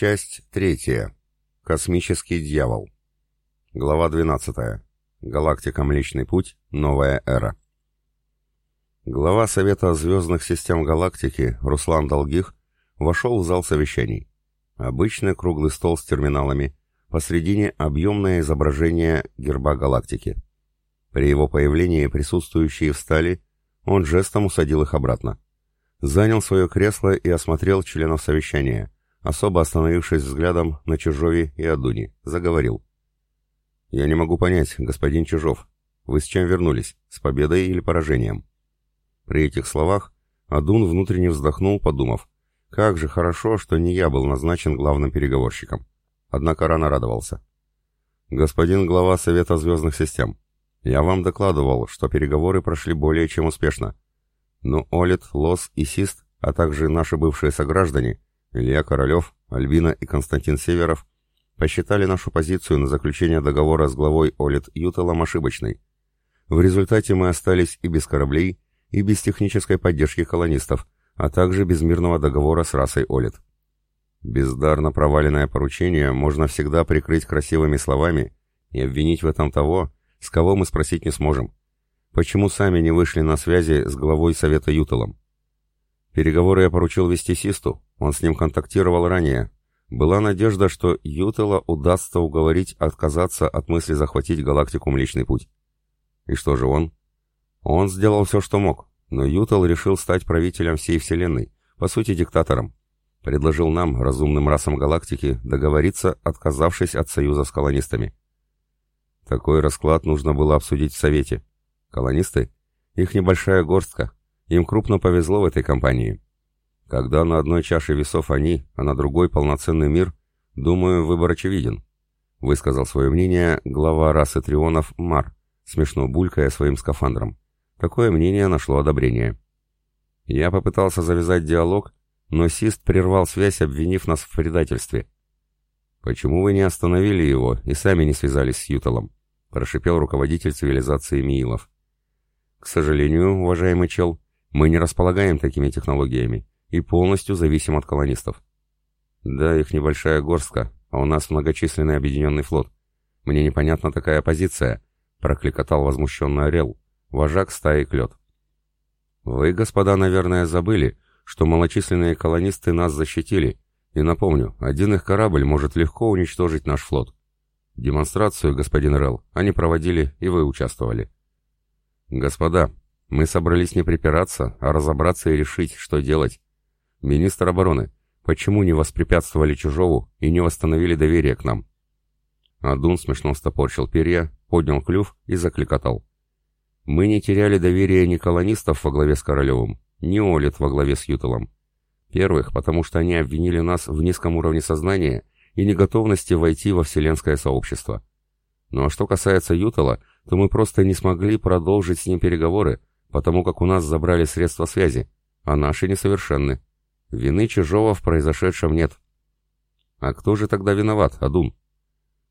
Часть третья. Космический дьявол. Глава 12. Галактика Млечный Путь. Новая эра. Глава Совета звездных систем галактики Руслан Долгих вошел в зал совещаний. Обычный круглый стол с терминалами, посредине объемное изображение герба галактики. При его появлении присутствующие встали, он жестом усадил их обратно. Занял свое кресло и осмотрел членов совещания, особо остановившись взглядом на Чижове и Адуни, заговорил. «Я не могу понять, господин Чижов, вы с чем вернулись, с победой или поражением?» При этих словах Адун внутренне вздохнул, подумав, как же хорошо, что не я был назначен главным переговорщиком. Однако рано радовался. «Господин глава Совета звездных систем, я вам докладывал, что переговоры прошли более чем успешно. Но Олит, Лос и Сист, а также наши бывшие сограждане, Илья Королев, Альбина и Константин Северов, посчитали нашу позицию на заключение договора с главой Олит Ютелом ошибочной. В результате мы остались и без кораблей, и без технической поддержки колонистов, а также без мирного договора с расой Олит. Бездарно проваленное поручение можно всегда прикрыть красивыми словами и обвинить в этом того, с кого мы спросить не сможем. Почему сами не вышли на связи с главой Совета Ютелом? Переговоры я поручил вести Систу, он с ним контактировал ранее. Была надежда, что Ютела удастся уговорить отказаться от мысли захватить галактику Млечный Путь. И что же он? Он сделал все, что мог, но Ютел решил стать правителем всей Вселенной, по сути диктатором. Предложил нам, разумным расам галактики, договориться, отказавшись от союза с колонистами. Такой расклад нужно было обсудить в Совете. Колонисты? Их небольшая горстка. Им крупно повезло в этой компании. Когда на одной чаше весов они, а на другой полноценный мир, думаю, выбор очевиден. Высказал свое мнение глава расы Трионов Мар, смешно булькая своим скафандром. Такое мнение нашло одобрение. Я попытался завязать диалог, но Сист прервал связь, обвинив нас в предательстве. «Почему вы не остановили его и сами не связались с Юталом?» — прошипел руководитель цивилизации Миилов. «К сожалению, уважаемый чел, мы не располагаем такими технологиями и полностью зависим от колонистов. Да, их небольшая горстка, а у нас многочисленный объединенный флот. Мне непонятна такая позиция», — прокликотал возмущенный Орел, вожак стаи Клет. «Вы, господа, наверное, забыли, что малочисленные колонисты нас защитили, и напомню, один их корабль может легко уничтожить наш флот. Демонстрацию, господин Релл, они проводили, и вы участвовали. Господа, мы собрались не припираться, а разобраться и решить, что делать. Министр обороны, почему не воспрепятствовали Чужову и не восстановили доверие к нам? Адун смешно стопорчил перья, поднял клюв и закликотал. Мы не теряли доверия ни колонистов во главе с Королевым, ни Олит во главе с Ютелом. Первых, потому что они обвинили нас в низком уровне сознания и неготовности войти во вселенское сообщество. Ну а что касается Ютала, то мы просто не смогли продолжить с ним переговоры, потому как у нас забрали средства связи, а наши несовершенны. Вины чужого в произошедшем нет. А кто же тогда виноват, Адун?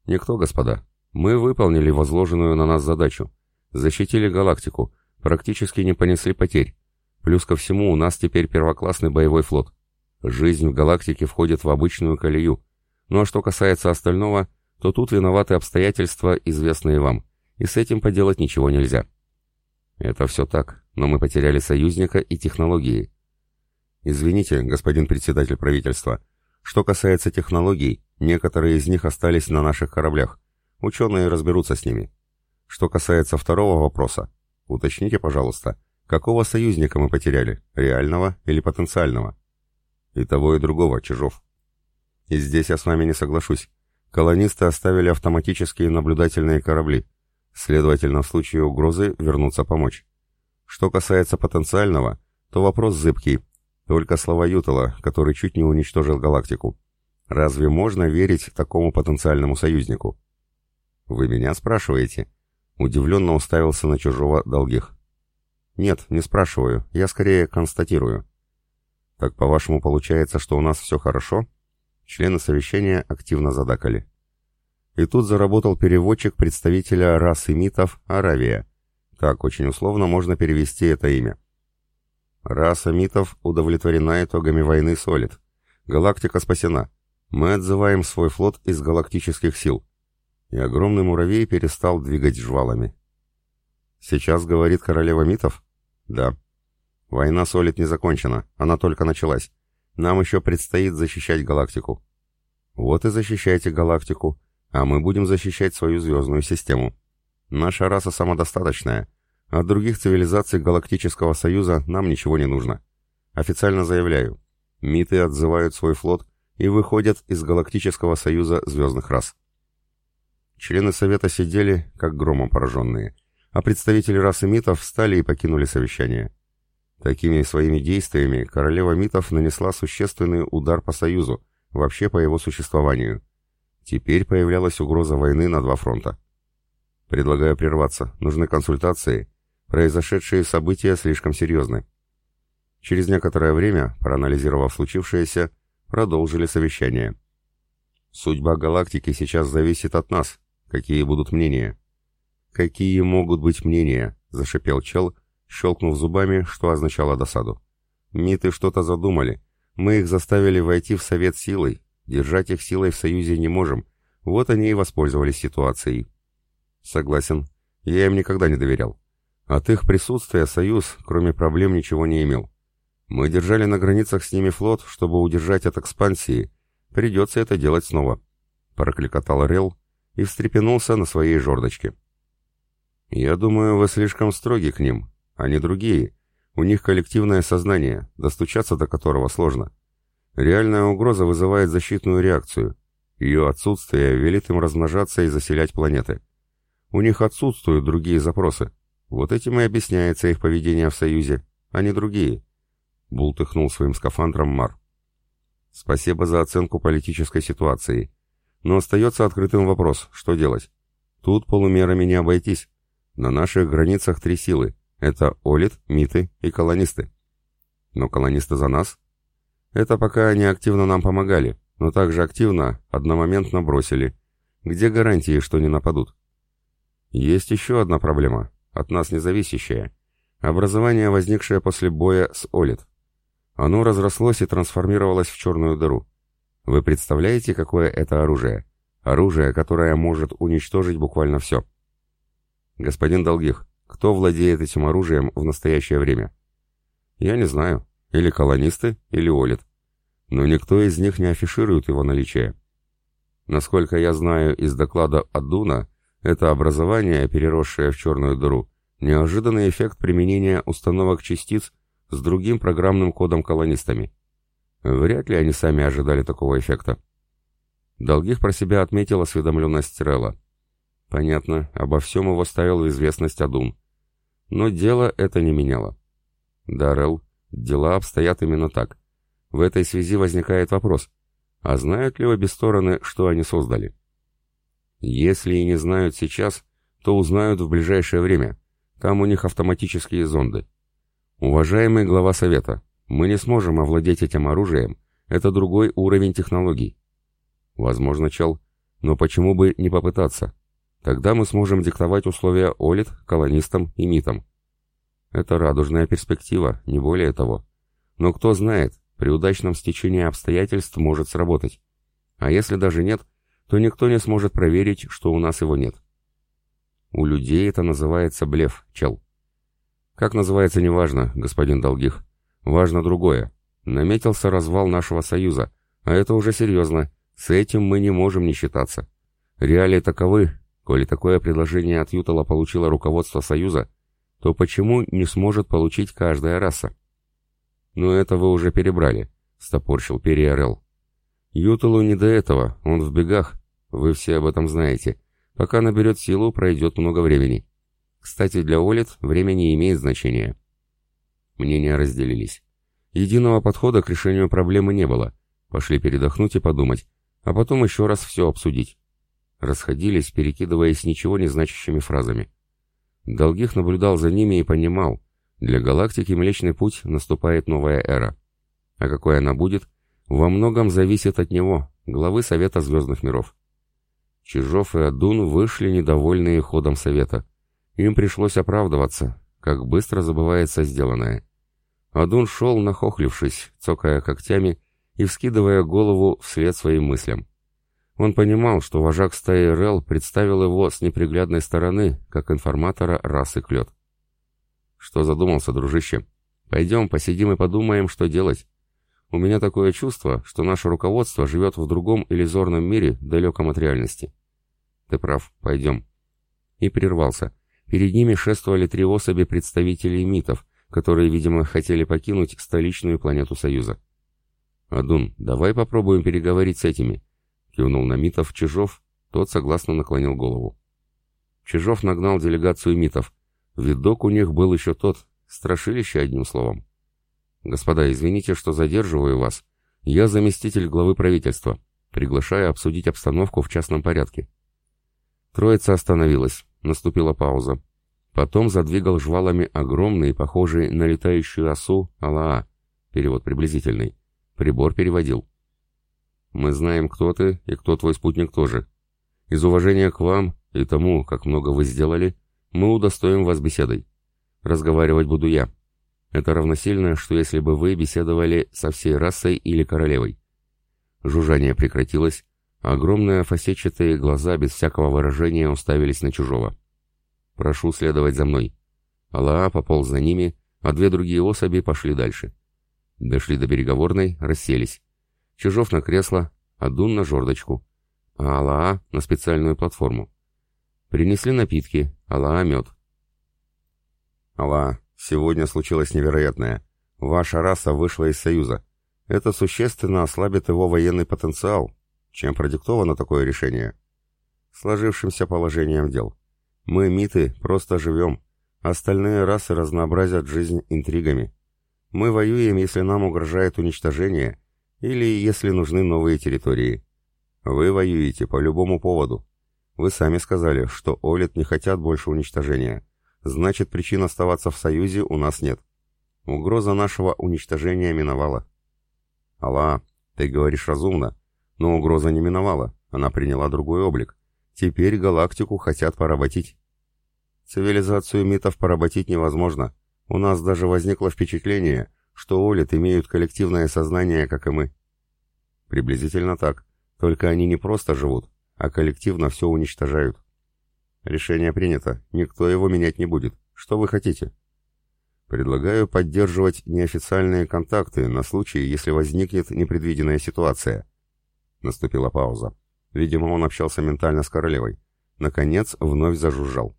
Никто, господа. Мы выполнили возложенную на нас задачу. Защитили галактику, практически не понесли потерь. Плюс ко всему у нас теперь первоклассный боевой флот. Жизнь в галактике входит в обычную колею, ну а что касается остального, то тут виноваты обстоятельства, известные вам, и с этим поделать ничего нельзя. Это все так, но мы потеряли союзника и технологии. Извините, господин председатель правительства, что касается технологий, некоторые из них остались на наших кораблях. Ученые разберутся с ними. Что касается второго вопроса, уточните, пожалуйста, какого союзника мы потеряли, реального или потенциального? И того, и другого, Чижов. И здесь я с вами не соглашусь. Колонисты оставили автоматические наблюдательные корабли. Следовательно, в случае угрозы вернуться помочь. Что касается потенциального, то вопрос зыбкий. Только слова Ютала, который чуть не уничтожил галактику. Разве можно верить такому потенциальному союзнику? Вы меня спрашиваете? Удивленно уставился на чужого долгих. Нет, не спрашиваю, я скорее констатирую. Так по-вашему получается, что у нас все хорошо? — Члены совещания активно задакали. И тут заработал переводчик представителя расы митов Аравия. Так очень условно можно перевести это имя. Раса митов удовлетворена итогами войны Солид. Галактика спасена. Мы отзываем свой флот из галактических сил. И огромный муравей перестал двигать жвалами. Сейчас говорит королева митов? Да. Война с Олит не закончена, она только началась. Нам еще предстоит защищать галактику. Вот и защищайте галактику, а мы будем защищать свою звездную систему. Наша раса самодостаточная. От других цивилизаций Галактического Союза нам ничего не нужно. Официально заявляю. Миты отзывают свой флот и выходят из Галактического Союза звездных рас. Члены Совета сидели, как громом пораженные, а представители расы митов встали и покинули совещание. Такими своими действиями королева митов нанесла существенный удар по Союзу, вообще по его существованию. Теперь появлялась угроза войны на два фронта. Предлагаю прерваться. Нужны консультации. Произошедшие события слишком серьезны. Через некоторое время, проанализировав случившееся, продолжили совещание. Судьба галактики сейчас зависит от нас. Какие будут мнения? Какие могут быть мнения? Зашипел чел, щелкнув зубами, что означало досаду. Миты что-то задумали. Мы их заставили войти в совет силой. Держать их силой в союзе не можем. Вот они и воспользовались ситуацией. Согласен. Я им никогда не доверял. От их присутствия Союз, кроме проблем, ничего не имел. Мы держали на границах с ними флот, чтобы удержать от экспансии. Придется это делать снова. Прокликотал Рел и встрепенулся на своей жердочке. Я думаю, вы слишком строги к ним. Они другие. У них коллективное сознание, достучаться до которого сложно. Реальная угроза вызывает защитную реакцию. Ее отсутствие велит им размножаться и заселять планеты. У них отсутствуют другие запросы. Вот этим и объясняется их поведение в Союзе, а не другие. Бултыхнул своим скафандром Мар. Спасибо за оценку политической ситуации. Но остается открытым вопрос, что делать? Тут полумерами не обойтись. На наших границах три силы. Это Олит, Миты и колонисты. Но колонисты за нас? Это пока они активно нам помогали, но также активно одномоментно бросили. Где гарантии, что не нападут? Есть еще одна проблема, от нас независящая. Образование, возникшее после боя с Олит. Оно разрослось и трансформировалось в черную дыру. Вы представляете, какое это оружие? Оружие, которое может уничтожить буквально все. Господин Долгих, кто владеет этим оружием в настоящее время? Я не знаю. Или колонисты, или Олит. Но никто из них не афиширует его наличие. Насколько я знаю из доклада Адуна, это образование, переросшее в черную дыру, неожиданный эффект применения установок частиц с другим программным кодом колонистами. Вряд ли они сами ожидали такого эффекта. Долгих про себя отметил осведомленность Релла. Понятно, обо всем его ставил в известность Адун. Но дело это не меняло. Да, Релл, дела обстоят именно так. В этой связи возникает вопрос, а знают ли обе стороны, что они создали? Если и не знают сейчас, то узнают в ближайшее время. Там у них автоматические зонды. Уважаемый глава совета, мы не сможем овладеть этим оружием. Это другой уровень технологий. Возможно, чел. Но почему бы не попытаться? Тогда мы сможем диктовать условия Олит, колонистам и МИТам. Это радужная перспектива, не более того. Но кто знает, при удачном стечении обстоятельств может сработать. А если даже нет, то никто не сможет проверить, что у нас его нет. У людей это называется блеф, чел. Как называется, неважно, господин Долгих. Важно другое. Наметился развал нашего союза, а это уже серьезно. С этим мы не можем не считаться. Реалии таковы, коли такое предложение от Ютала получило руководство союза, то почему не сможет получить каждая раса? «Ну это вы уже перебрали», — стопорщил Периарел. «Юталу не до этого, он в бегах, вы все об этом знаете. Пока наберет силу, пройдет много времени. Кстати, для Олит время не имеет значения. Мнения разделились. Единого подхода к решению проблемы не было. Пошли передохнуть и подумать, а потом еще раз все обсудить. Расходились, перекидываясь ничего не значащими фразами. Долгих наблюдал за ними и понимал, для галактики Млечный Путь наступает новая эра. А какой она будет, во многом зависит от него, главы Совета Звездных Миров. Чижов и Адун вышли недовольные ходом совета. Им пришлось оправдываться, как быстро забывается сделанное. Адун шел, нахохлившись, цокая когтями, и вскидывая голову вслед своим мыслям. Он понимал, что вожак стаи Рел представил его с неприглядной стороны, как информатора расы Клёд. «Что задумался, дружище? Пойдем, посидим и подумаем, что делать. У меня такое чувство, что наше руководство живет в другом иллюзорном мире, далеком от реальности». «Ты прав, пойдем». И прервался. Перед ними шествовали три особи представителей митов, которые, видимо, хотели покинуть столичную планету Союза. «Адун, давай попробуем переговорить с этими», Кивнул на Митов Чижов, тот согласно наклонил голову. Чижов нагнал делегацию Митов. Видок у них был еще тот, страшилище одним словом. «Господа, извините, что задерживаю вас. Я заместитель главы правительства. Приглашаю обсудить обстановку в частном порядке». Троица остановилась. Наступила пауза. Потом задвигал жвалами огромный, похожий на летающую осу, Алаа. Перевод приблизительный. Прибор переводил. Мы знаем, кто ты и кто твой спутник тоже. Из уважения к вам и тому, как много вы сделали, мы удостоим вас беседой. Разговаривать буду я. Это равносильно, что если бы вы беседовали со всей расой или королевой. Жужжание прекратилось, огромные фасетчатые глаза без всякого выражения уставились на чужого. «Прошу следовать за мной». Алаа пополз за ними, а две другие особи пошли дальше. Дошли до переговорной, расселись. Чижов на кресло, а Дун на жердочку, а Алаа на специальную платформу. Принесли напитки, Алаа мед. Алаа, сегодня случилось невероятное. Ваша раса вышла из Союза. Это существенно ослабит его военный потенциал. Чем продиктовано такое решение? Сложившимся положением дел. Мы, миты, просто живем. Остальные расы разнообразят жизнь интригами. Мы воюем, если нам угрожает уничтожение, или если нужны новые территории. Вы воюете по любому поводу. Вы сами сказали, что Олит не хотят больше уничтожения. Значит, причин оставаться в Союзе у нас нет. Угроза нашего уничтожения миновала. Алла, ты говоришь разумно, но угроза не миновала, она приняла другой облик. Теперь галактику хотят поработить. Цивилизацию митов поработить невозможно. У нас даже возникло впечатление, что Олит имеют коллективное сознание, как и мы. Приблизительно так. Только они не просто живут, а коллективно все уничтожают. Решение принято. Никто его менять не будет. Что вы хотите? Предлагаю поддерживать неофициальные контакты на случай, если возникнет непредвиденная ситуация. Наступила пауза. Видимо, он общался ментально с королевой. Наконец, вновь зажужжал.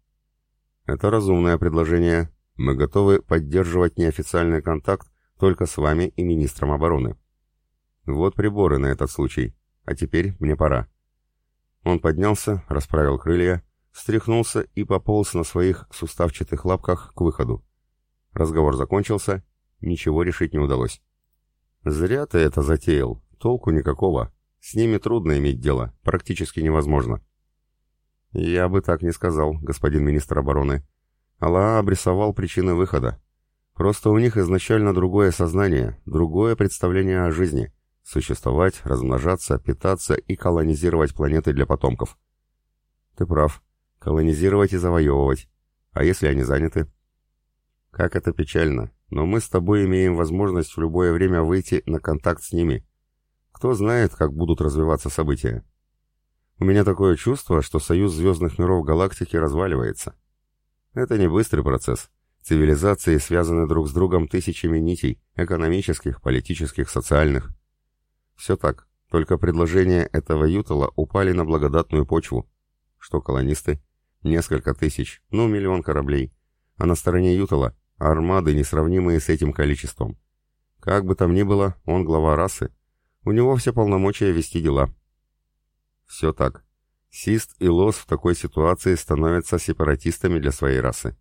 Это разумное предложение. Мы готовы поддерживать неофициальный контакт только с вами и министром обороны. Вот приборы на этот случай. А теперь мне пора. Он поднялся, расправил крылья, встряхнулся и пополз на своих суставчатых лапках к выходу. Разговор закончился, ничего решить не удалось. «Зря ты это затеял, толку никакого. С ними трудно иметь дело, практически невозможно». «Я бы так не сказал, господин министр обороны. Аллах обрисовал причины выхода. Просто у них изначально другое сознание, другое представление о жизни. Существовать, размножаться, питаться и колонизировать планеты для потомков. Ты прав. Колонизировать и завоевывать. А если они заняты? Как это печально. Но мы с тобой имеем возможность в любое время выйти на контакт с ними. Кто знает, как будут развиваться события. У меня такое чувство, что союз звездных миров галактики разваливается. Это не быстрый процесс. Цивилизации связаны друг с другом тысячами нитей, экономических, политических, социальных. Все так, только предложения этого Ютала упали на благодатную почву. Что колонисты? Несколько тысяч, ну миллион кораблей. А на стороне Ютала армады, несравнимые с этим количеством. Как бы там ни было, он глава расы. У него все полномочия вести дела. Все так. Сист и Лос в такой ситуации становятся сепаратистами для своей расы.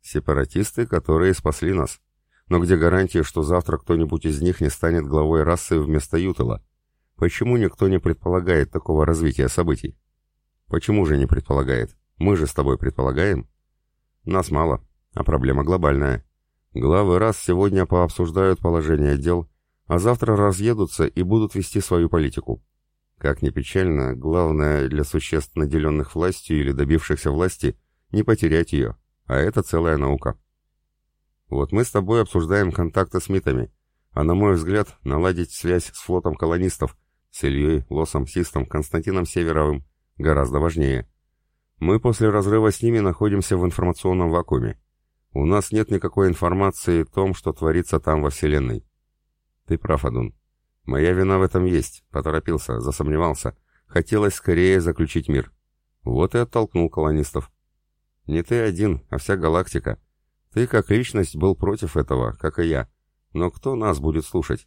Сепаратисты, которые спасли нас. Но где гарантия, что завтра кто-нибудь из них не станет главой расы вместо Ютела? Почему никто не предполагает такого развития событий? Почему же не предполагает? Мы же с тобой предполагаем. Нас мало, а проблема глобальная. Главы рас сегодня пообсуждают положение дел, а завтра разъедутся и будут вести свою политику. Как ни печально, главное для существ, наделенных властью или добившихся власти, не потерять ее а это целая наука. Вот мы с тобой обсуждаем контакты с митами. А на мой взгляд, наладить связь с флотом колонистов, с Ильей, Лосом, Систом, Константином Северовым, гораздо важнее. Мы после разрыва с ними находимся в информационном вакууме. У нас нет никакой информации о том, что творится там во Вселенной. Ты прав, Адун. Моя вина в этом есть. Поторопился, засомневался. Хотелось скорее заключить мир. Вот и оттолкнул колонистов. Не ты один, а вся галактика. Ты как личность был против этого, как и я. Но кто нас будет слушать?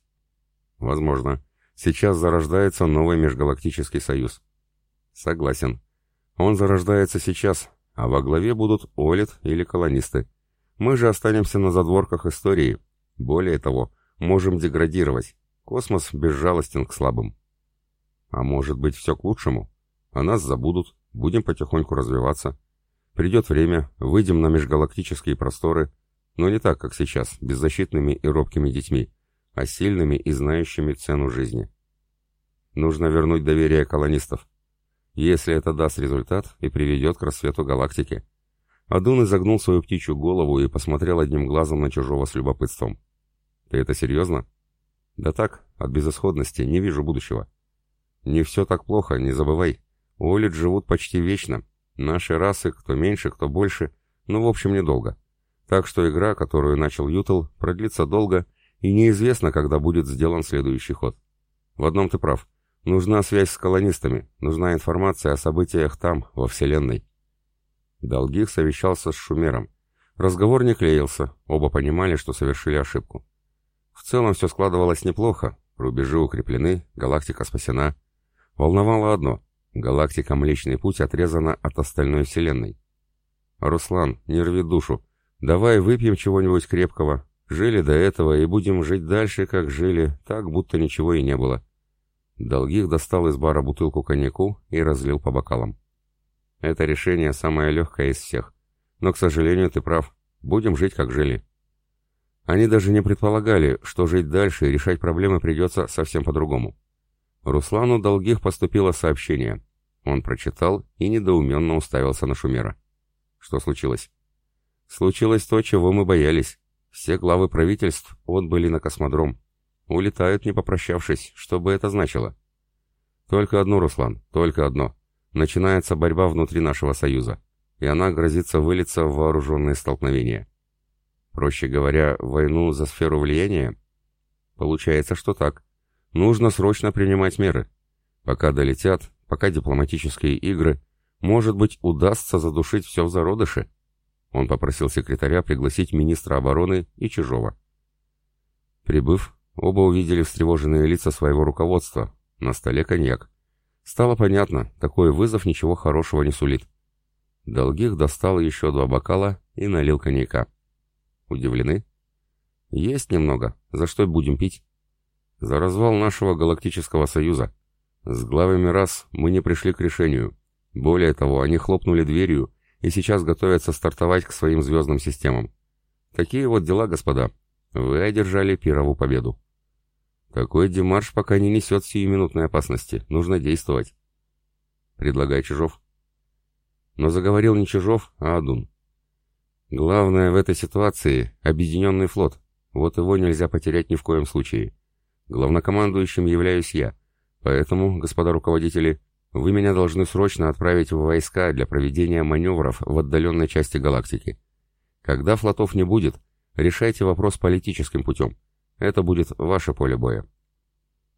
Возможно. Сейчас зарождается новый межгалактический союз. Согласен. Он зарождается сейчас, а во главе будут Олит или колонисты. Мы же останемся на задворках истории. Более того, можем деградировать. Космос безжалостен к слабым. А может быть все к лучшему? О нас забудут, будем потихоньку развиваться. Придет время, выйдем на межгалактические просторы, но не так, как сейчас, беззащитными и робкими детьми, а сильными и знающими цену жизни. Нужно вернуть доверие колонистов. Если это даст результат и приведет к рассвету галактики. Адун изогнул свою птичью голову и посмотрел одним глазом на чужого с любопытством. «Ты это серьезно?» «Да так, от безысходности, не вижу будущего». «Не все так плохо, не забывай. Олит живут почти вечно, Наши расы, кто меньше, кто больше, ну, в общем, недолго. Так что игра, которую начал Ютл, продлится долго, и неизвестно, когда будет сделан следующий ход. В одном ты прав. Нужна связь с колонистами, нужна информация о событиях там, во Вселенной. Долгих совещался с Шумером. Разговор не клеился, оба понимали, что совершили ошибку. В целом все складывалось неплохо, рубежи укреплены, галактика спасена. Волновало одно Галактика Млечный Путь отрезана от остальной Вселенной. «Руслан, не рви душу. Давай выпьем чего-нибудь крепкого. Жили до этого и будем жить дальше, как жили, так, будто ничего и не было». Долгих достал из бара бутылку коньяку и разлил по бокалам. «Это решение самое легкое из всех. Но, к сожалению, ты прав. Будем жить, как жили». Они даже не предполагали, что жить дальше и решать проблемы придется совсем по-другому. Руслану Долгих поступило сообщение. Он прочитал и недоуменно уставился на Шумера. Что случилось? Случилось то, чего мы боялись. Все главы правительств отбыли на космодром. Улетают, не попрощавшись. Что бы это значило? Только одно, Руслан, только одно. Начинается борьба внутри нашего союза. И она грозится вылиться в вооруженные столкновения. Проще говоря, войну за сферу влияния? Получается, что так. Нужно срочно принимать меры. Пока долетят, пока дипломатические игры, может быть, удастся задушить все в зародыше. Он попросил секретаря пригласить министра обороны и Чижова. Прибыв, оба увидели встревоженные лица своего руководства. На столе коньяк. Стало понятно, такой вызов ничего хорошего не сулит. Долгих достал еще два бокала и налил коньяка. Удивлены? Есть немного. За что будем пить? За развал нашего галактического союза. С главами рас мы не пришли к решению. Более того, они хлопнули дверью и сейчас готовятся стартовать к своим звездным системам. Такие вот дела, господа. Вы одержали пирову победу. Такой демарш пока не несет сиюминутной опасности. Нужно действовать. Предлагай Чижов. Но заговорил не Чижов, а Адун. Главное в этой ситуации — объединенный флот. Вот его нельзя потерять ни в коем случае. Главнокомандующим являюсь я, поэтому, господа руководители, вы меня должны срочно отправить в войска для проведения маневров в отдаленной части галактики. Когда флотов не будет, решайте вопрос политическим путем. Это будет ваше поле боя.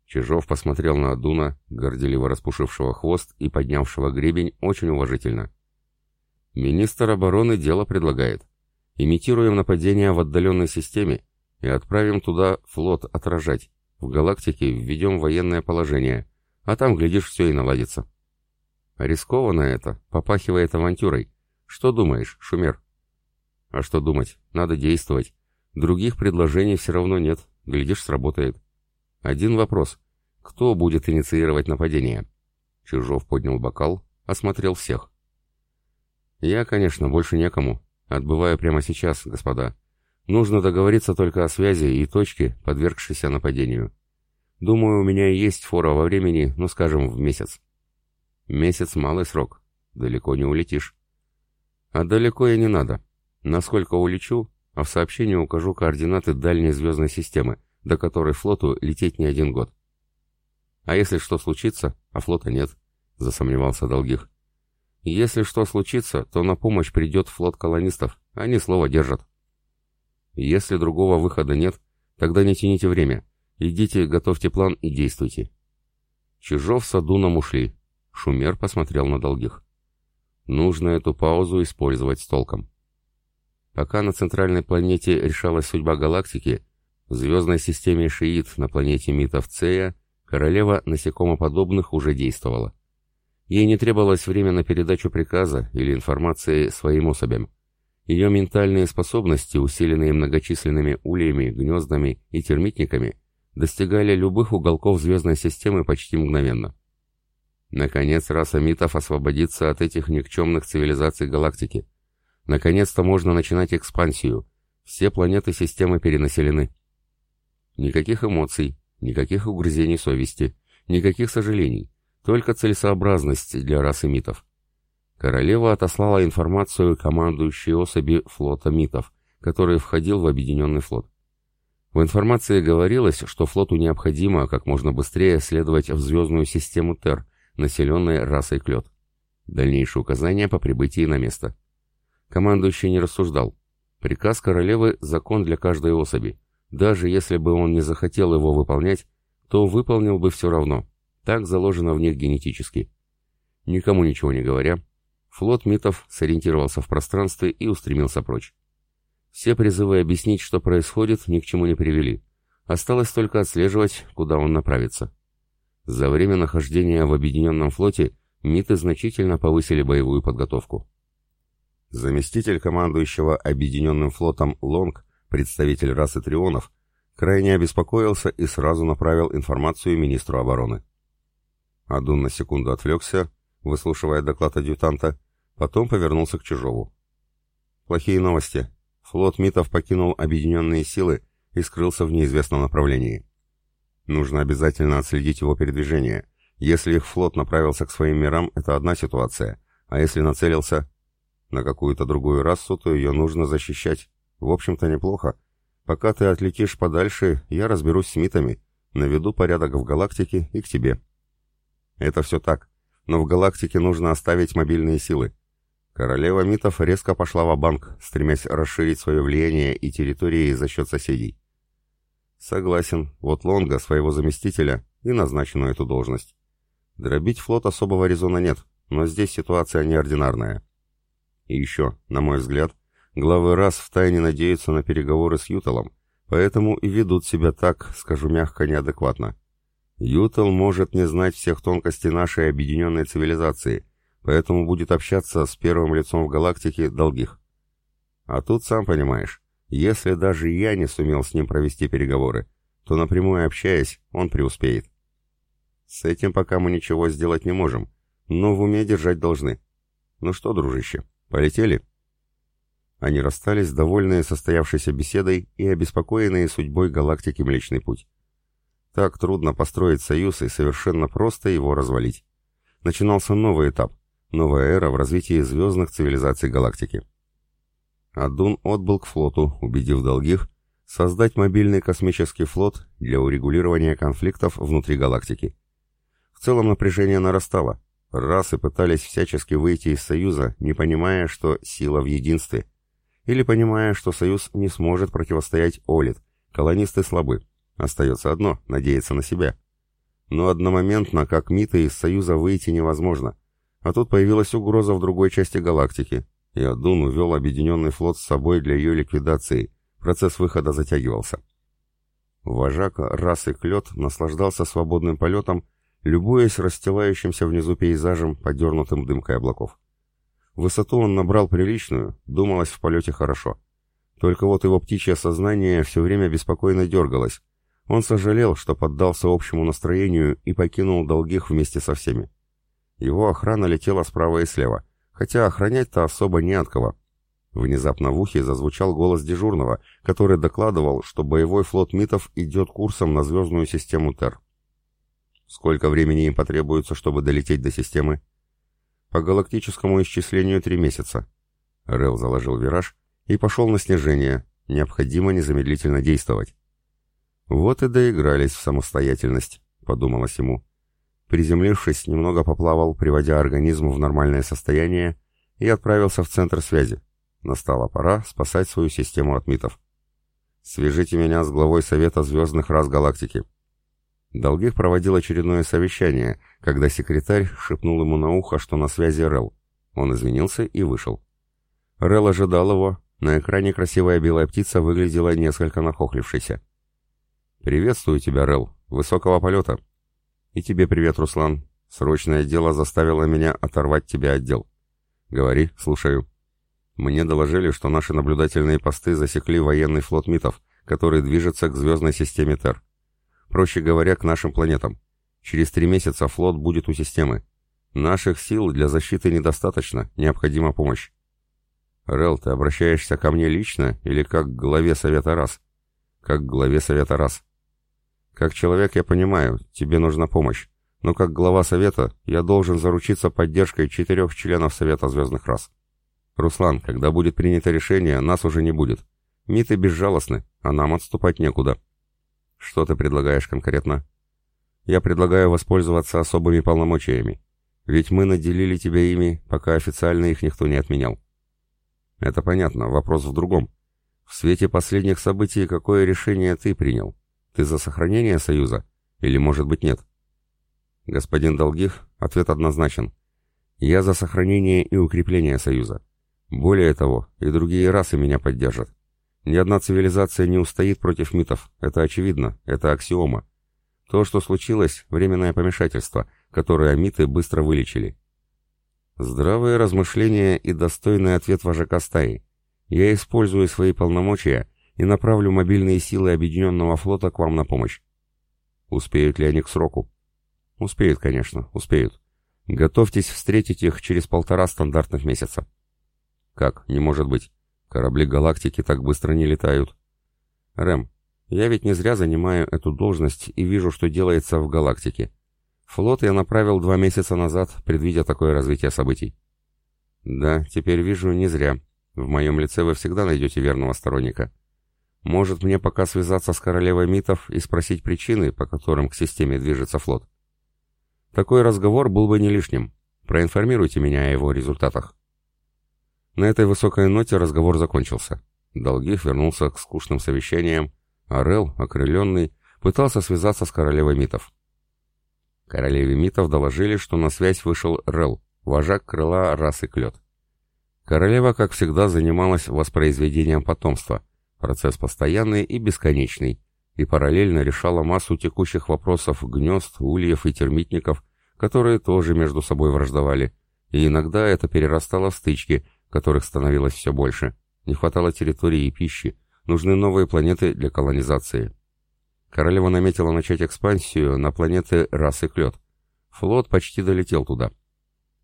Чижов посмотрел на Дуна, горделиво распушившего хвост и поднявшего гребень, очень уважительно. Министр обороны дело предлагает. Имитируем нападение в отдаленной системе и отправим туда флот отражать. В галактике введем военное положение, а там, глядишь, все и наладится. Рискованно это, попахивает авантюрой. Что думаешь, Шумер? А что думать? Надо действовать. Других предложений все равно нет. Глядишь, сработает. Один вопрос. Кто будет инициировать нападение? Чижов поднял бокал, осмотрел всех. Я, конечно, больше некому. Отбываю прямо сейчас, господа. Нужно договориться только о связи и точке, подвергшейся нападению. Думаю, у меня есть фора во времени, ну, скажем, в месяц. Месяц — малый срок. Далеко не улетишь. А далеко и не надо. Насколько улечу, а в сообщении укажу координаты дальней звездной системы, до которой флоту лететь не один год. А если что случится, а флота нет, засомневался Долгих. Если что случится, то на помощь придет флот колонистов, они слово держат. Если другого выхода нет, тогда не тяните время. Идите, готовьте план и действуйте. Чижов с Адуном ушли. Шумер посмотрел на Долгих. Нужно эту паузу использовать с толком. Пока на центральной планете решалась судьба галактики, в звездной системе Шиит на планете Митов Цея королева насекомоподобных уже действовала. Ей не требовалось время на передачу приказа или информации своим особям. Ее ментальные способности, усиленные многочисленными ульями, гнездами и термитниками, достигали любых уголков звездной системы почти мгновенно. Наконец, раса митов освободится от этих никчемных цивилизаций галактики. Наконец-то можно начинать экспансию. Все планеты системы перенаселены. Никаких эмоций, никаких угрызений совести, никаких сожалений, только целесообразность для расы митов. Королева отослала информацию командующей особи флота митов, который входил в объединенный флот. В информации говорилось, что флоту необходимо как можно быстрее следовать в звездную систему Тер, населенной расой Клет. Дальнейшие указания по прибытии на место. Командующий не рассуждал. Приказ королевы – закон для каждой особи. Даже если бы он не захотел его выполнять, то выполнил бы все равно. Так заложено в них генетически. Никому ничего не говоря, флот митов сориентировался в пространстве и устремился прочь. Все призывы объяснить, что происходит, ни к чему не привели. Осталось только отслеживать, куда он направится. За время нахождения в Объединенном флоте МИТы значительно повысили боевую подготовку. Заместитель командующего Объединенным флотом Лонг, представитель расы Трионов, крайне обеспокоился и сразу направил информацию министру обороны. Адун на секунду отвлекся, выслушивая доклад адъютанта, потом повернулся к Чижову. «Плохие новости. Флот МИТов покинул объединенные силы и скрылся в неизвестном направлении. Нужно обязательно отследить его передвижение. Если их флот направился к своим мирам, это одна ситуация, а если нацелился на какую-то другую расу, то ее нужно защищать. В общем-то, неплохо. Пока ты отлетишь подальше, я разберусь с митами, наведу порядок в галактике и к тебе. Это все так, но в галактике нужно оставить мобильные силы. Королева митов резко пошла в банк стремясь расширить свое влияние и территории за счет соседей. Согласен, вот Лонга, своего заместителя, и назначен на эту должность. Дробить флот особого резона нет, но здесь ситуация неординарная. И еще, на мой взгляд, главы раз втайне надеются на переговоры с Ютелом, поэтому и ведут себя так, скажу мягко, неадекватно. Ютел может не знать всех тонкостей нашей объединенной цивилизации, поэтому будет общаться с первым лицом в галактике долгих. А тут, сам понимаешь, если даже я не сумел с ним провести переговоры, то напрямую общаясь, он преуспеет. С этим пока мы ничего сделать не можем, но в уме держать должны. Ну что, дружище, полетели?» Они расстались, довольные состоявшейся беседой и обеспокоенные судьбой галактики Млечный Путь. Так трудно построить союз и совершенно просто его развалить. Начинался новый этап, новая эра в развитии звездных цивилизаций галактики. Адун отбыл к флоту, убедив долгих создать мобильный космический флот для урегулирования конфликтов внутри галактики. В целом напряжение нарастало. Расы пытались всячески выйти из Союза, не понимая, что сила в единстве. Или понимая, что Союз не сможет противостоять Олит, колонисты слабы. Остается одно — надеяться на себя. Но одномоментно, как МИТы, из Союза выйти невозможно. А тут появилась угроза в другой части галактики, и Адун увел объединенный флот с собой для ее ликвидации. Процесс выхода затягивался. Вожак расы Клет наслаждался свободным полетом, любуясь расстилающимся внизу пейзажем, подернутым дымкой облаков. Высоту он набрал приличную, думалось в полете хорошо. Только вот его птичье сознание все время беспокойно дергалось. Он сожалел, что поддался общему настроению и покинул долгих вместе со всеми. Его охрана летела справа и слева — хотя охранять-то особо не от кого. Внезапно в ухе зазвучал голос дежурного, который докладывал, что боевой флот МИТов идет курсом на звездную систему ТЕР. Сколько времени им потребуется, чтобы долететь до системы? По галактическому исчислению три месяца. Рел заложил вираж и пошел на снижение. Необходимо незамедлительно действовать. Вот и доигрались в самостоятельность, подумалось ему. Приземлившись, немного поплавал, приводя организм в нормальное состояние, и отправился в центр связи. Настала пора спасать свою систему от митов. «Свяжите меня с главой Совета Звездных Рас Галактики». Долгих проводил очередное совещание, когда секретарь шепнул ему на ухо, что на связи Рел. Он извинился и вышел. Рел ожидал его. На экране красивая белая птица выглядела несколько нахохлившейся. «Приветствую тебя, Рел. Высокого полета». «И тебе привет, Руслан. Срочное дело заставило меня оторвать тебя от дел». «Говори, слушаю». Мне доложили, что наши наблюдательные посты засекли военный флот митов, который движется к звездной системе Тер. Проще говоря, к нашим планетам. Через три месяца флот будет у системы. Наших сил для защиты недостаточно, необходима помощь. Рел, ты обращаешься ко мне лично или как к главе Совета РАС? Как к главе Совета РАС. Как человек я понимаю, тебе нужна помощь, но как глава Совета я должен заручиться поддержкой четырех членов Совета Звездных Рас. «Руслан, когда будет принято решение, нас уже не будет. Миты безжалостны, а нам отступать некуда». «Что ты предлагаешь конкретно?» «Я предлагаю воспользоваться особыми полномочиями. Ведь мы наделили тебя ими, пока официально их никто не отменял». «Это понятно, вопрос в другом. В свете последних событий какое решение ты принял? Ты за сохранение Союза? Или, может быть, нет?» «Господин Долгих, ответ однозначен. Я за сохранение и укрепление Союза. Более того, и другие расы меня поддержат. Ни одна цивилизация не устоит против митов, это очевидно, это аксиома. То, что случилось, временное помешательство, которое миты быстро вылечили. Здравые размышления и достойный ответ вожака стаи. Я использую свои полномочия и направлю мобильные силы Объединенного флота к вам на помощь. Успеют ли они к сроку? Успеют, конечно, успеют. Готовьтесь встретить их через полтора стандартных месяца. Как? Не может быть. Корабли галактики так быстро не летают. Рэм, я ведь не зря занимаю эту должность и вижу, что делается в галактике. Флот я направил два месяца назад, предвидя такое развитие событий. Да, теперь вижу, не зря. В моем лице вы всегда найдете верного сторонника. Может, мне пока связаться с королевой митов и спросить причины, по которым к системе движется флот? Такой разговор был бы не лишним. Проинформируйте меня о его результатах. На этой высокой ноте разговор закончился. Долгих вернулся к скучным совещаниям, а Рел, окрыленный, пытался связаться с королевой митов. Королеве митов доложили, что на связь вышел Рел, вожак крыла расы Клет. Королева, как всегда, занималась воспроизведением потомства, процесс постоянный и бесконечный, и параллельно решала массу текущих вопросов гнезд, ульев и термитников, которые тоже между собой враждовали, и иногда это перерастало в стычки, которых становилось все больше. Не хватало территории и пищи. Нужны новые планеты для колонизации. Королева наметила начать экспансию на планеты расы Клет. Флот почти долетел туда.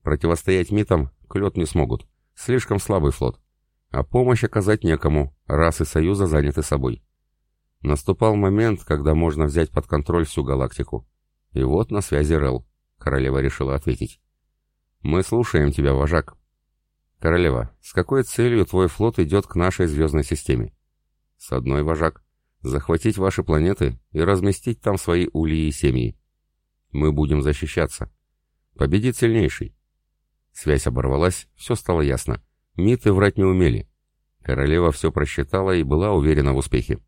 Противостоять митам Клет не смогут. Слишком слабый флот. А помощь оказать некому, расы Союза заняты собой. Наступал момент, когда можно взять под контроль всю галактику. И вот на связи Рел. Королева решила ответить. «Мы слушаем тебя, вожак», «Королева, с какой целью твой флот идет к нашей звездной системе?» «С одной, вожак. Захватить ваши планеты и разместить там свои ульи и семьи. Мы будем защищаться. Победит сильнейший». Связь оборвалась, все стало ясно. Миты врать не умели. Королева все просчитала и была уверена в успехе.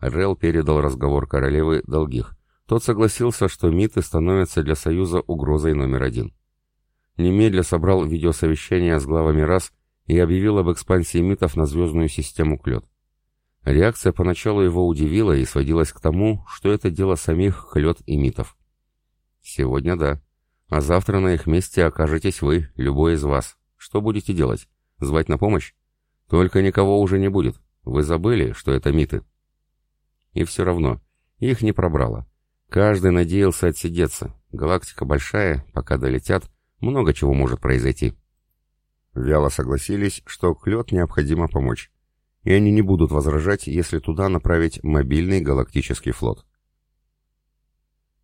Рел передал разговор королевы долгих. Тот согласился, что миты становятся для Союза угрозой номер один немедля собрал видеосовещание с главами рас и объявил об экспансии митов на звездную систему Клет. Реакция поначалу его удивила и сводилась к тому, что это дело самих Клет и митов. Сегодня да. А завтра на их месте окажетесь вы, любой из вас. Что будете делать? Звать на помощь? Только никого уже не будет. Вы забыли, что это миты. И все равно, их не пробрало. Каждый надеялся отсидеться. Галактика большая, пока долетят, много чего может произойти. Вяло согласились, что Клет необходимо помочь, и они не будут возражать, если туда направить мобильный галактический флот.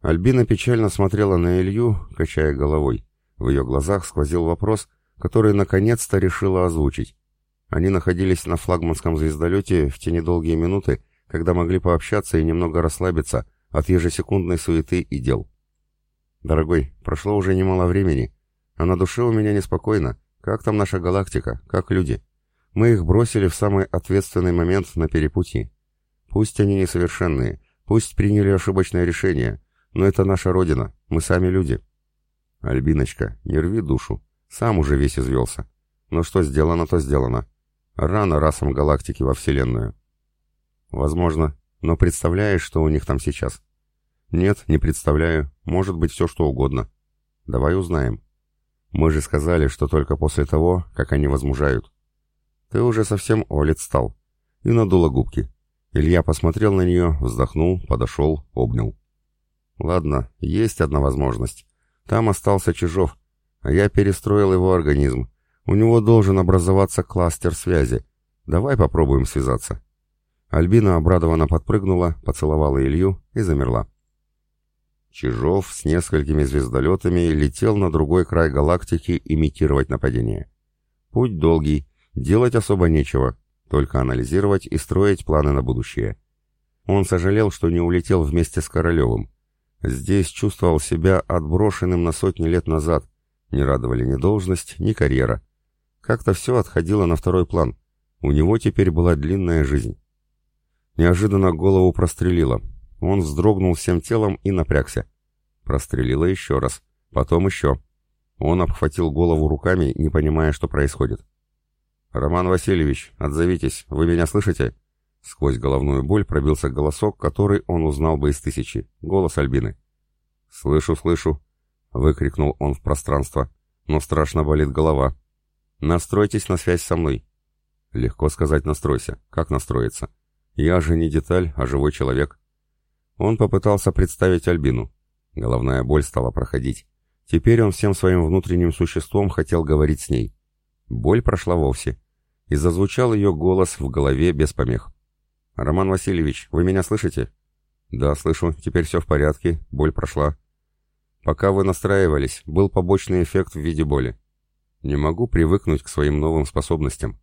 Альбина печально смотрела на Илью, качая головой. В ее глазах сквозил вопрос, который наконец-то решила озвучить. Они находились на флагманском звездолете в те недолгие минуты, когда могли пообщаться и немного расслабиться от ежесекундной суеты и дел. Дорогой, прошло уже немало времени, а на душе у меня неспокойно. Как там наша галактика? Как люди? Мы их бросили в самый ответственный момент на перепутье. Пусть они несовершенные, пусть приняли ошибочное решение, но это наша родина, мы сами люди. Альбиночка, не рви душу, сам уже весь извелся. Но что сделано, то сделано. Рано расам галактики во Вселенную. Возможно, но представляешь, что у них там сейчас? Нет, не представляю. Может быть, все что угодно. Давай узнаем. Мы же сказали, что только после того, как они возмужают. Ты уже совсем олит стал. И надула губки. Илья посмотрел на нее, вздохнул, подошел, обнял. Ладно, есть одна возможность. Там остался Чижов, а я перестроил его организм. У него должен образоваться кластер связи. Давай попробуем связаться. Альбина обрадованно подпрыгнула, поцеловала Илью и замерла. Чижов с несколькими звездолетами летел на другой край галактики имитировать нападение. Путь долгий, делать особо нечего, только анализировать и строить планы на будущее. Он сожалел, что не улетел вместе с Королевым. Здесь чувствовал себя отброшенным на сотни лет назад. Не радовали ни должность, ни карьера. Как-то все отходило на второй план. У него теперь была длинная жизнь. Неожиданно голову прострелило. Он вздрогнул всем телом и напрягся. Прострелило еще раз. Потом еще. Он обхватил голову руками, не понимая, что происходит. «Роман Васильевич, отзовитесь, вы меня слышите?» Сквозь головную боль пробился голосок, который он узнал бы из тысячи. Голос Альбины. «Слышу, слышу!» — выкрикнул он в пространство. «Но страшно болит голова. Настройтесь на связь со мной». Легко сказать «настройся». Как настроиться? Я же не деталь, а живой человек. Он попытался представить Альбину. Головная боль стала проходить. Теперь он всем своим внутренним существом хотел говорить с ней. Боль прошла вовсе. И зазвучал ее голос в голове без помех. «Роман Васильевич, вы меня слышите?» «Да, слышу. Теперь все в порядке. Боль прошла». «Пока вы настраивались, был побочный эффект в виде боли. Не могу привыкнуть к своим новым способностям.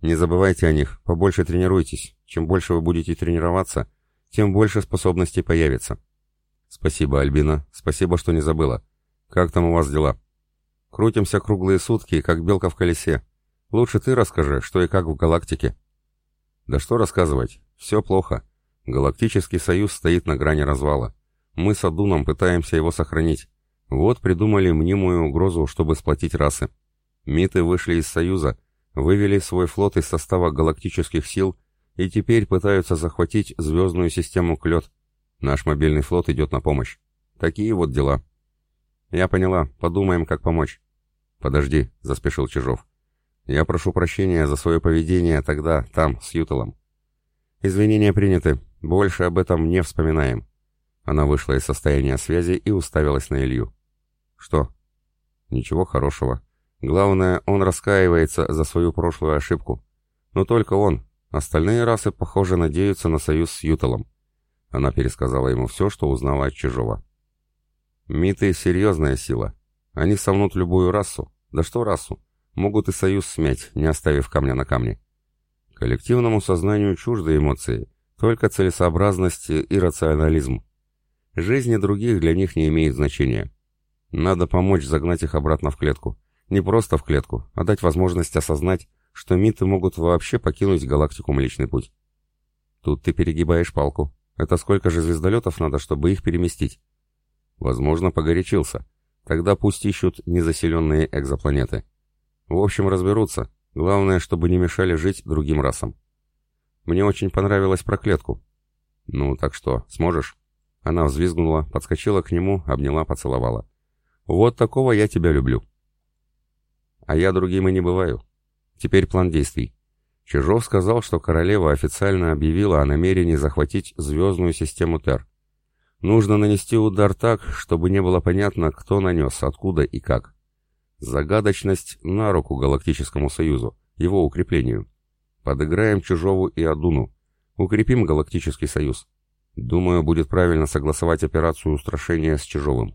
Не забывайте о них, побольше тренируйтесь. Чем больше вы будете тренироваться, тем больше способностей появится. Спасибо, Альбина, спасибо, что не забыла. Как там у вас дела? Крутимся круглые сутки, как белка в колесе. Лучше ты расскажи, что и как в галактике. Да что рассказывать, все плохо. Галактический союз стоит на грани развала. Мы с Адуном пытаемся его сохранить. Вот придумали мнимую угрозу, чтобы сплотить расы. Миты вышли из союза, вывели свой флот из состава галактических сил и теперь пытаются захватить звездную систему Клет. Наш мобильный флот идет на помощь. Такие вот дела. Я поняла, подумаем, как помочь. Подожди, заспешил Чижов. Я прошу прощения за свое поведение тогда, там, с Ютелом. Извинения приняты, больше об этом не вспоминаем. Она вышла из состояния связи и уставилась на Илью. Что? Ничего хорошего. Главное, он раскаивается за свою прошлую ошибку. Но только он. Остальные расы, похоже, надеются на союз с Ютелом. Она пересказала ему все, что узнала от Чижова. Миты — серьезная сила. Они сомнут любую расу. Да что расу? Могут и союз смять, не оставив камня на камне. Коллективному сознанию чужды эмоции, только целесообразность и рационализм. Жизни других для них не имеет значения. Надо помочь загнать их обратно в клетку. Не просто в клетку, а дать возможность осознать, что миты могут вообще покинуть галактику Млечный Путь. Тут ты перегибаешь палку. Это сколько же звездолетов надо, чтобы их переместить? Возможно, погорячился. Тогда пусть ищут незаселенные экзопланеты. В общем, разберутся. Главное, чтобы не мешали жить другим расам. Мне очень понравилась про клетку. Ну, так что, сможешь? Она взвизгнула, подскочила к нему, обняла, поцеловала. Вот такого я тебя люблю. А я другим и не бываю. Теперь план действий. Чижов сказал, что королева официально объявила о намерении захватить звездную систему Тер. Нужно нанести удар так, чтобы не было понятно, кто нанес, откуда и как. Загадочность на руку Галактическому Союзу, его укреплению. Подыграем Чижову и Адуну. Укрепим Галактический Союз. Думаю, будет правильно согласовать операцию устрашения с Чижовым.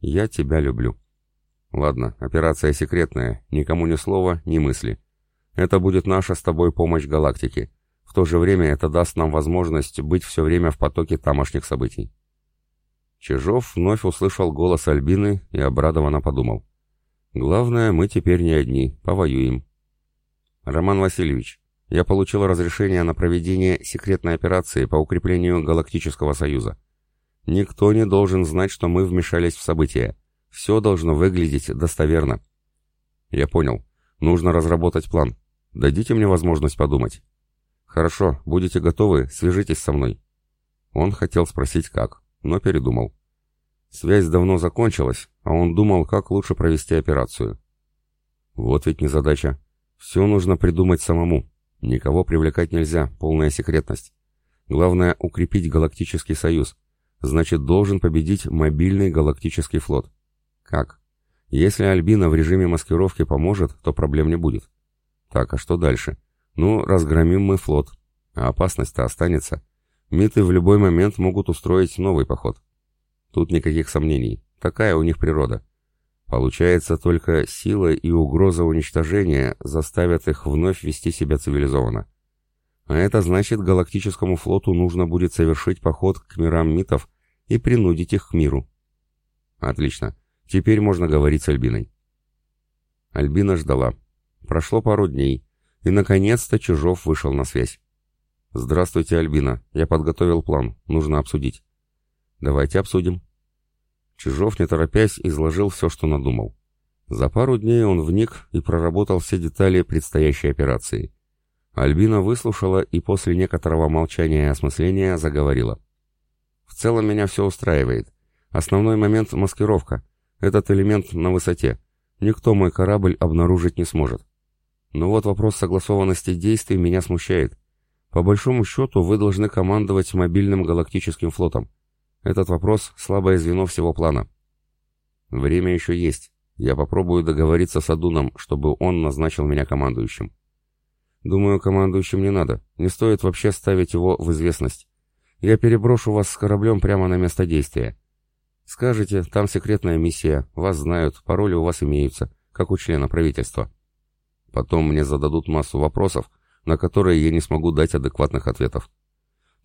Я тебя люблю. Ладно, операция секретная, никому ни слова, ни мысли. Это будет наша с тобой помощь галактике. В то же время это даст нам возможность быть все время в потоке тамошних событий. Чижов вновь услышал голос Альбины и обрадованно подумал. «Главное, мы теперь не одни, повоюем». «Роман Васильевич, я получил разрешение на проведение секретной операции по укреплению Галактического Союза. Никто не должен знать, что мы вмешались в события. Все должно выглядеть достоверно». «Я понял. Нужно разработать план. Дадите мне возможность подумать». «Хорошо, будете готовы, свяжитесь со мной». Он хотел спросить как, но передумал. Связь давно закончилась, а он думал, как лучше провести операцию. Вот ведь незадача. Все нужно придумать самому. Никого привлекать нельзя, полная секретность. Главное — укрепить Галактический Союз. Значит, должен победить мобильный Галактический флот. Как? Если Альбина в режиме маскировки поможет, то проблем не будет. Так, а что дальше? Ну, разгромим мы флот. А опасность-то останется. Миты в любой момент могут устроить новый поход. Тут никаких сомнений. Такая у них природа. Получается, только сила и угроза уничтожения заставят их вновь вести себя цивилизованно. А это значит, галактическому флоту нужно будет совершить поход к мирам митов и принудить их к миру. Отлично. Теперь можно говорить с Альбиной. Альбина ждала. Прошло пару дней, и, наконец-то, Чужов вышел на связь. «Здравствуйте, Альбина. Я подготовил план. Нужно обсудить». «Давайте обсудим». Чижов, не торопясь, изложил все, что надумал. За пару дней он вник и проработал все детали предстоящей операции. Альбина выслушала и после некоторого молчания и осмысления заговорила. «В целом меня все устраивает. Основной момент — маскировка. Этот элемент на высоте. Никто мой корабль обнаружить не сможет. Но вот вопрос согласованности действий меня смущает. По большому счету, вы должны командовать мобильным галактическим флотом. Этот вопрос – слабое звено всего плана. Время еще есть. Я попробую договориться с Адуном, чтобы он назначил меня командующим. Думаю, командующим не надо. Не стоит вообще ставить его в известность. Я переброшу вас с кораблем прямо на место действия. Скажите, там секретная миссия, вас знают, пароли у вас имеются, как у члена правительства. Потом мне зададут массу вопросов, на которые я не смогу дать адекватных ответов.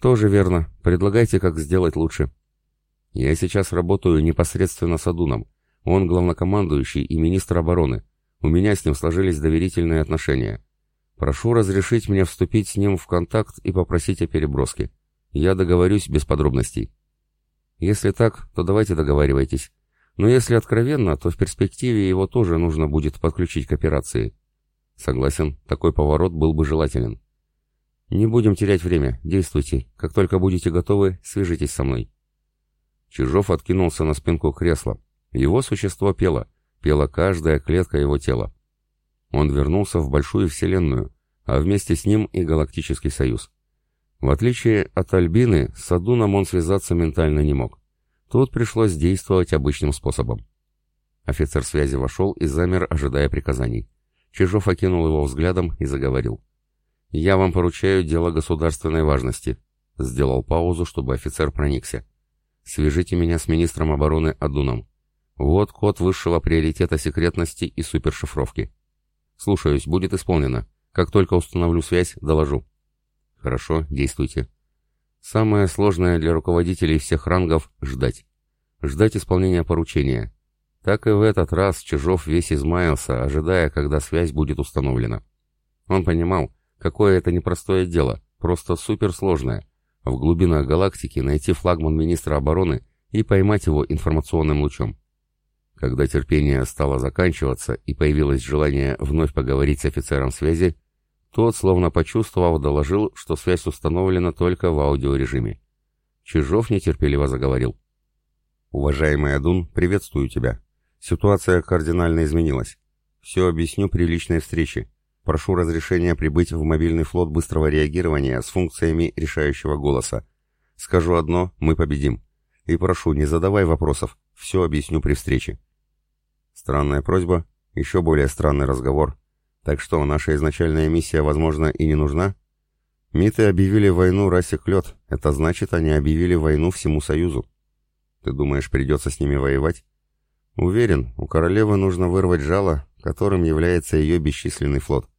Тоже верно. Предлагайте, как сделать лучше. Я сейчас работаю непосредственно с Адуном. Он главнокомандующий и министр обороны. У меня с ним сложились доверительные отношения. Прошу разрешить мне вступить с ним в контакт и попросить о переброске. Я договорюсь без подробностей. Если так, то давайте договаривайтесь. Но если откровенно, то в перспективе его тоже нужно будет подключить к операции. Согласен, такой поворот был бы желателен. Не будем терять время, действуйте. Как только будете готовы, свяжитесь со мной. Чижов откинулся на спинку кресла. Его существо пело, пела каждая клетка его тела. Он вернулся в большую вселенную, а вместе с ним и Галактический Союз. В отличие от Альбины, с Адуном он связаться ментально не мог. Тут пришлось действовать обычным способом. Офицер связи вошел и замер, ожидая приказаний. Чижов окинул его взглядом и заговорил. «Я вам поручаю дело государственной важности», — сделал паузу, чтобы офицер проникся. «Свяжите меня с министром обороны Адуном. Вот код высшего приоритета секретности и супершифровки. Слушаюсь, будет исполнено. Как только установлю связь, доложу». «Хорошо, действуйте». Самое сложное для руководителей всех рангов — ждать. Ждать исполнения поручения. Так и в этот раз Чижов весь измаялся, ожидая, когда связь будет установлена. Он понимал, какое это непростое дело, просто суперсложное. В глубинах галактики найти флагман министра обороны и поймать его информационным лучом. Когда терпение стало заканчиваться и появилось желание вновь поговорить с офицером связи, тот, словно почувствовав, доложил, что связь установлена только в аудиорежиме. Чижов нетерпеливо заговорил. «Уважаемый Адун, приветствую тебя. Ситуация кардинально изменилась. Все объясню при личной встрече. Прошу разрешения прибыть в мобильный флот быстрого реагирования с функциями решающего голоса. Скажу одно, мы победим. И прошу, не задавай вопросов, все объясню при встрече. Странная просьба, еще более странный разговор. Так что, наша изначальная миссия, возможно, и не нужна? Миты объявили войну расе Клет, это значит, они объявили войну всему Союзу. Ты думаешь, придется с ними воевать? Уверен, у королевы нужно вырвать жало, которым является ее бесчисленный флот.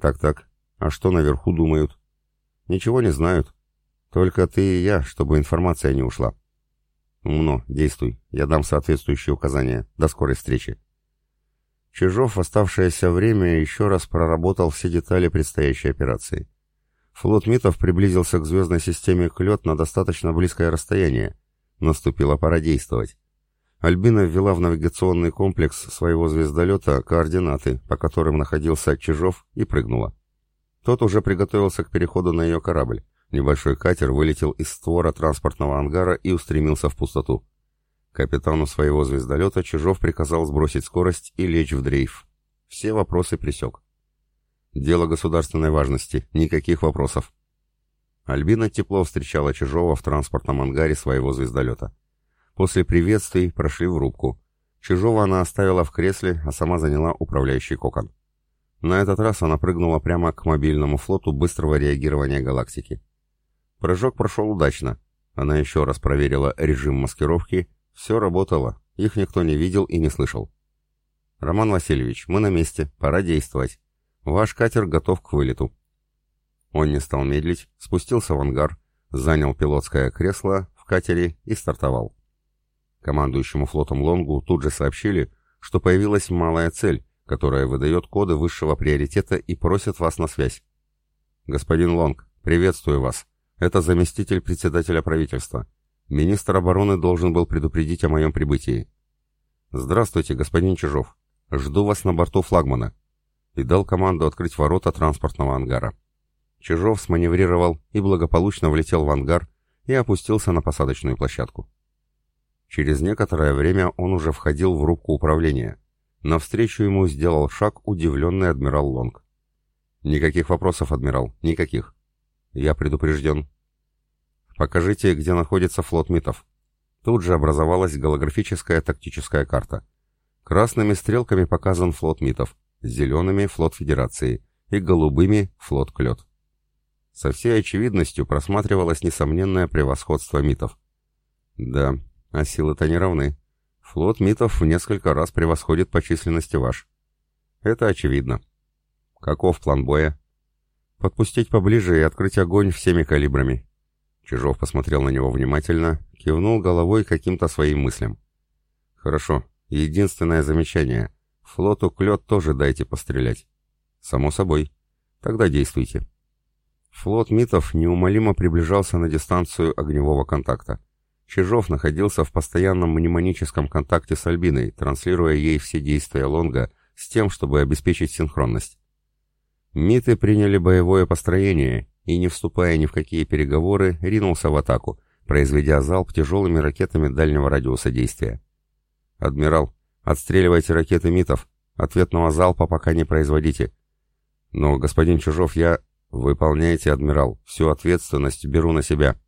Так-так, а что наверху думают? Ничего не знают. Только ты и я, чтобы информация не ушла. Умно, действуй. Я дам соответствующие указания. До скорой встречи. Чижов в оставшееся время еще раз проработал все детали предстоящей операции. Флот МИТов приблизился к звездной системе Клет на достаточно близкое расстояние. Наступила пора действовать. Альбина ввела в навигационный комплекс своего звездолета координаты, по которым находился Чижов, и прыгнула. Тот уже приготовился к переходу на ее корабль. Небольшой катер вылетел из створа транспортного ангара и устремился в пустоту. Капитану своего звездолета Чижов приказал сбросить скорость и лечь в дрейф. Все вопросы пресек. Дело государственной важности, никаких вопросов. Альбина тепло встречала Чижова в транспортном ангаре своего звездолета. После приветствий прошли в рубку. Чижова она оставила в кресле, а сама заняла управляющий кокон. На этот раз она прыгнула прямо к мобильному флоту быстрого реагирования галактики. Прыжок прошел удачно. Она еще раз проверила режим маскировки. Все работало, их никто не видел и не слышал. «Роман Васильевич, мы на месте, пора действовать. Ваш катер готов к вылету». Он не стал медлить, спустился в ангар, занял пилотское кресло в катере и стартовал. Командующему флотом Лонгу тут же сообщили, что появилась малая цель, которая выдает коды высшего приоритета и просит вас на связь. «Господин Лонг, приветствую вас. Это заместитель председателя правительства. Министр обороны должен был предупредить о моем прибытии. Здравствуйте, господин Чижов. Жду вас на борту флагмана. И дал команду открыть ворота транспортного ангара. Чижов сманеврировал и благополучно влетел в ангар и опустился на посадочную площадку. Через некоторое время он уже входил в рубку управления. Навстречу ему сделал шаг удивленный адмирал Лонг. «Никаких вопросов, адмирал, никаких. Я предупрежден. Покажите, где находится флот МИТов. Тут же образовалась голографическая тактическая карта. Красными стрелками показан флот МИТов, зелеными — флот Федерации и голубыми — флот Клет. Со всей очевидностью просматривалось несомненное превосходство МИТов. Да, а силы-то не равны. Флот МИТов в несколько раз превосходит по численности ваш. Это очевидно. Каков план боя? Подпустить поближе и открыть огонь всеми калибрами. Чижов посмотрел на него внимательно, кивнул головой каким-то своим мыслям. Хорошо. Единственное замечание. Флоту клет тоже дайте пострелять. Само собой. Тогда действуйте. Флот МИТов неумолимо приближался на дистанцию огневого контакта. Чижов находился в постоянном мнемоническом контакте с Альбиной, транслируя ей все действия Лонга с тем, чтобы обеспечить синхронность. Миты приняли боевое построение и, не вступая ни в какие переговоры, ринулся в атаку, произведя залп тяжелыми ракетами дальнего радиуса действия. «Адмирал, отстреливайте ракеты Митов. Ответного залпа пока не производите». «Но, господин Чужов, я...» «Выполняйте, адмирал. Всю ответственность беру на себя».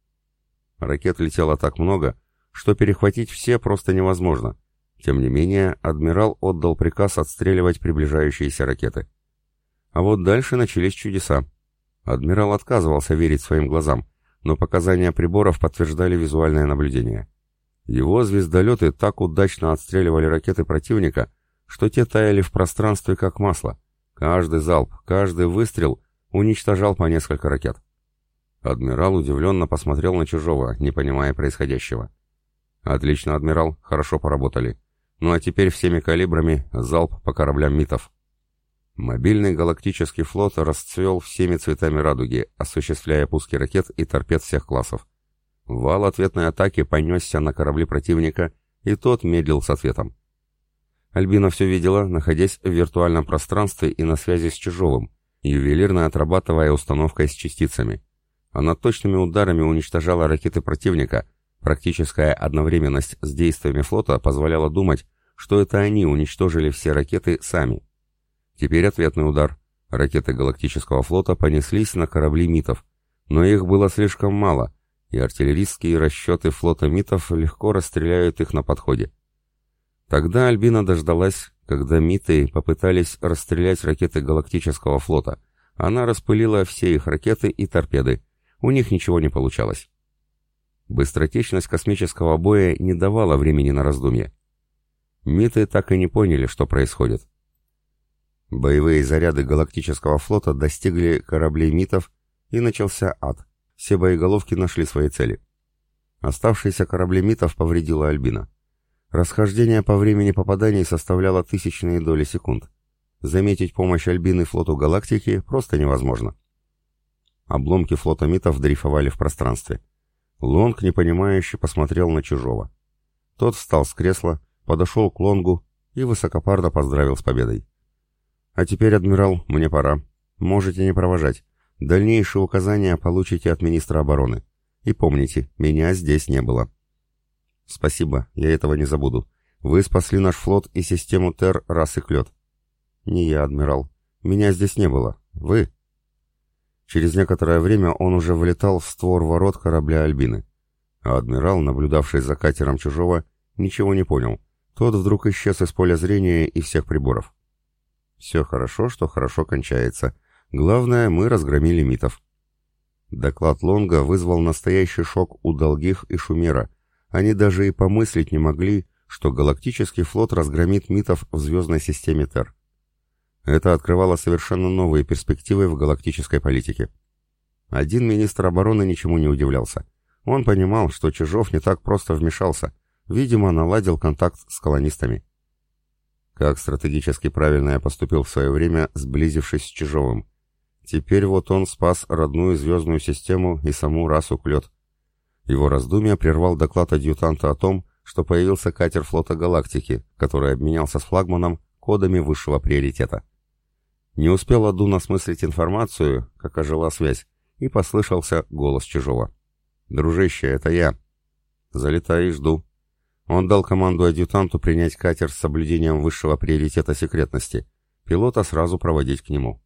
Ракет летело так много, что перехватить все просто невозможно. Тем не менее, адмирал отдал приказ отстреливать приближающиеся ракеты. А вот дальше начались чудеса. Адмирал отказывался верить своим глазам, но показания приборов подтверждали визуальное наблюдение. Его звездолеты так удачно отстреливали ракеты противника, что те таяли в пространстве как масло. Каждый залп, каждый выстрел уничтожал по несколько ракет. Адмирал удивленно посмотрел на Чужого, не понимая происходящего. «Отлично, адмирал, хорошо поработали. Ну а теперь всеми калибрами залп по кораблям МИТов». Мобильный галактический флот расцвел всеми цветами радуги, осуществляя пуски ракет и торпед всех классов. Вал ответной атаки понесся на корабли противника, и тот медлил с ответом. Альбина все видела, находясь в виртуальном пространстве и на связи с Чужовым, ювелирно отрабатывая установкой с частицами. Она точными ударами уничтожала ракеты противника, практическая одновременность с действиями флота позволяла думать, что это они уничтожили все ракеты сами. Теперь ответный удар. Ракеты Галактического флота понеслись на корабли МИТов, но их было слишком мало, и артиллерийские расчеты флота МИТов легко расстреляют их на подходе. Тогда Альбина дождалась, когда МИТы попытались расстрелять ракеты Галактического флота. Она распылила все их ракеты и торпеды. У них ничего не получалось. Быстротечность космического боя не давала времени на раздумье. МИТы так и не поняли, что происходит. Боевые заряды галактического флота достигли кораблей МИТов и начался ад. Все боеголовки нашли свои цели. Оставшиеся корабли митов повредила Альбина. Расхождение по времени попаданий составляло тысячные доли секунд. Заметить помощь Альбины флоту галактики просто невозможно. Обломки флота митов дрейфовали в пространстве. Лонг непонимающе посмотрел на чужого. Тот встал с кресла, подошел к Лонгу и высокопарно поздравил с победой. «А теперь, адмирал, мне пора. Можете не провожать. Дальнейшие указания получите от министра обороны. И помните, меня здесь не было». «Спасибо, я этого не забуду. Вы спасли наш флот и систему Тер раз и клет». «Не я, адмирал. Меня здесь не было. Вы?» Через некоторое время он уже влетал в створ ворот корабля Альбины. А адмирал, наблюдавший за катером чужого, ничего не понял. Тот вдруг исчез из поля зрения и всех приборов. Все хорошо, что хорошо кончается. Главное, мы разгромили митов. Доклад Лонга вызвал настоящий шок у Долгих и Шумера, они даже и помыслить не могли, что галактический флот разгромит митов в звездной системе Тер. Это открывало совершенно новые перспективы в галактической политике. Один министр обороны ничему не удивлялся. Он понимал, что Чижов не так просто вмешался, видимо, наладил контакт с колонистами. Как стратегически правильно я поступил в свое время, сблизившись с Чижовым. Теперь вот он спас родную звездную систему и саму расу Клет. Его раздумья прервал доклад адъютанта о том, что появился катер флота Галактики, который обменялся с флагманом кодами высшего приоритета. Не успел Адун осмыслить информацию, как ожила связь, и послышался голос чужого. «Дружище, это я». «Залетай и жду». Он дал команду адъютанту принять катер с соблюдением высшего приоритета секретности, пилота сразу проводить к нему.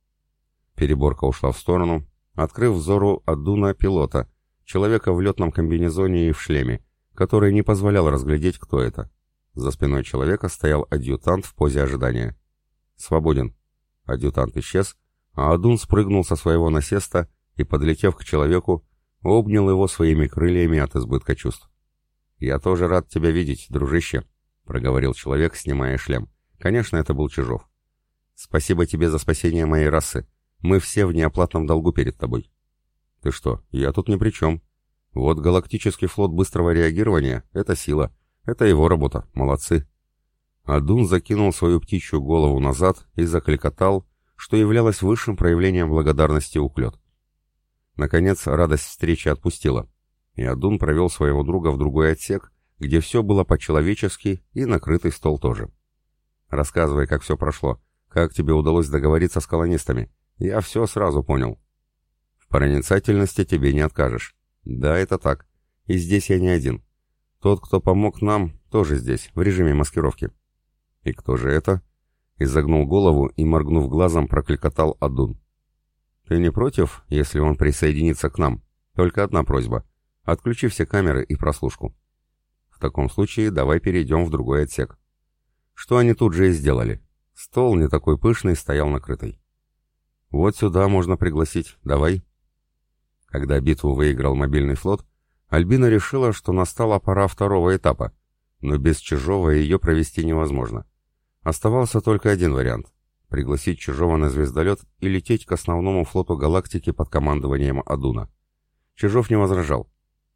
Переборка ушла в сторону, открыв взору Адуна пилота, Человека в летном комбинезоне и в шлеме, который не позволял разглядеть, кто это. За спиной человека стоял адъютант в позе ожидания. «Свободен». Адъютант исчез, а Адун спрыгнул со своего насеста и, подлетев к человеку, обнял его своими крыльями от избытка чувств. «Я тоже рад тебя видеть, дружище», — проговорил человек, снимая шлем. Конечно, это был Чижов. «Спасибо тебе за спасение моей расы. Мы все в неоплатном долгу перед тобой». «Ты что, я тут ни при чем. Вот галактический флот быстрого реагирования — это сила. Это его работа. Молодцы». Адун закинул свою птичью голову назад и закликотал, что являлось высшим проявлением благодарности уклет. Наконец, радость встречи отпустила, и Адун провел своего друга в другой отсек, где все было по-человечески и накрытый стол тоже. «Рассказывай, как все прошло, как тебе удалось договориться с колонистами. Я все сразу понял». Проницательности тебе не откажешь. Да, это так. И здесь я не один. Тот, кто помог нам, тоже здесь, в режиме маскировки. И кто же это? Изогнул голову и, моргнув глазом, прокликотал Адун. Ты не против, если он присоединится к нам? Только одна просьба. Отключи все камеры и прослушку. В таком случае давай перейдем в другой отсек. Что они тут же и сделали. Стол не такой пышный стоял накрытый. Вот сюда можно пригласить. Давай. Когда битву выиграл мобильный флот, Альбина решила, что настала пора второго этапа, но без Чижова ее провести невозможно. Оставался только один вариант — пригласить Чижова на звездолет и лететь к основному флоту галактики под командованием Адуна. Чижов не возражал.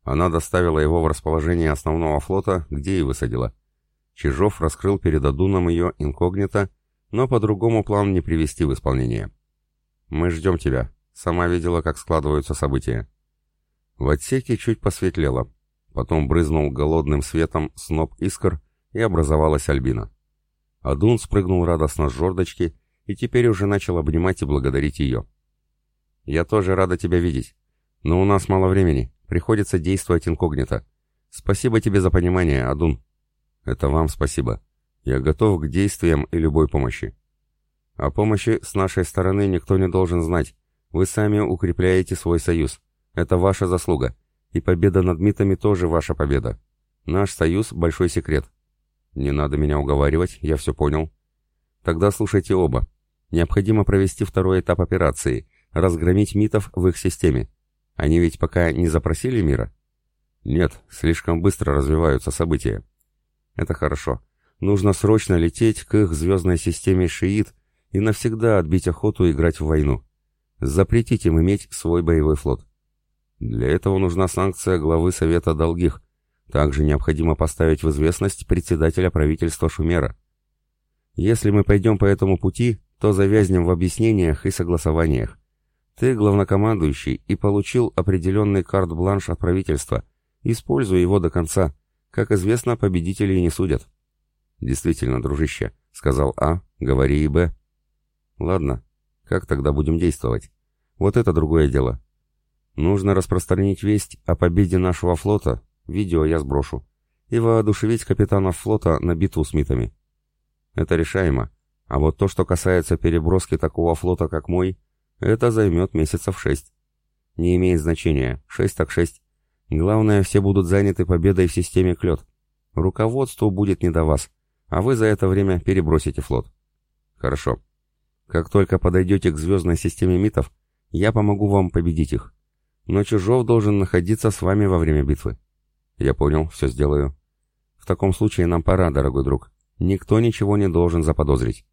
Она доставила его в расположение основного флота, где и высадила. Чижов раскрыл перед Адуном ее инкогнито, но по-другому план не привести в исполнение. «Мы ждем тебя», Сама видела, как складываются события. В отсеке чуть посветлело. Потом брызнул голодным светом сноп искр, и образовалась Альбина. Адун спрыгнул радостно с жердочки и теперь уже начал обнимать и благодарить ее. «Я тоже рада тебя видеть. Но у нас мало времени. Приходится действовать инкогнито. Спасибо тебе за понимание, Адун». «Это вам спасибо. Я готов к действиям и любой помощи». «О помощи с нашей стороны никто не должен знать. Вы сами укрепляете свой союз. Это ваша заслуга. И победа над митами тоже ваша победа. Наш союз — большой секрет. Не надо меня уговаривать, я все понял. Тогда слушайте оба. Необходимо провести второй этап операции, разгромить митов в их системе. Они ведь пока не запросили мира? Нет, слишком быстро развиваются события. Это хорошо. Нужно срочно лететь к их звездной системе Шиит и навсегда отбить охоту играть в войну. Запретить им иметь свой боевой флот. Для этого нужна санкция главы Совета Долгих. Также необходимо поставить в известность председателя правительства Шумера. Если мы пойдем по этому пути, то завязнем в объяснениях и согласованиях. Ты главнокомандующий и получил определенный карт-бланш от правительства. Используй его до конца. Как известно, победителей не судят. Действительно, дружище, сказал А, говори и Б. Ладно, как тогда будем действовать? Вот это другое дело. Нужно распространить весть о победе нашего флота, видео я сброшу, и воодушевить капитанов флота на битву с митами. Это решаемо. А вот то, что касается переброски такого флота, как мой, это займет месяцев шесть. Не имеет значения, шесть так шесть. Главное, все будут заняты победой в системе Клёд. Руководству будет не до вас, а вы за это время перебросите флот. Хорошо. Как только подойдете к звездной системе митов, я помогу вам победить их. Но Чужов должен находиться с вами во время битвы. Я понял, все сделаю. В таком случае нам пора, дорогой друг. Никто ничего не должен заподозрить.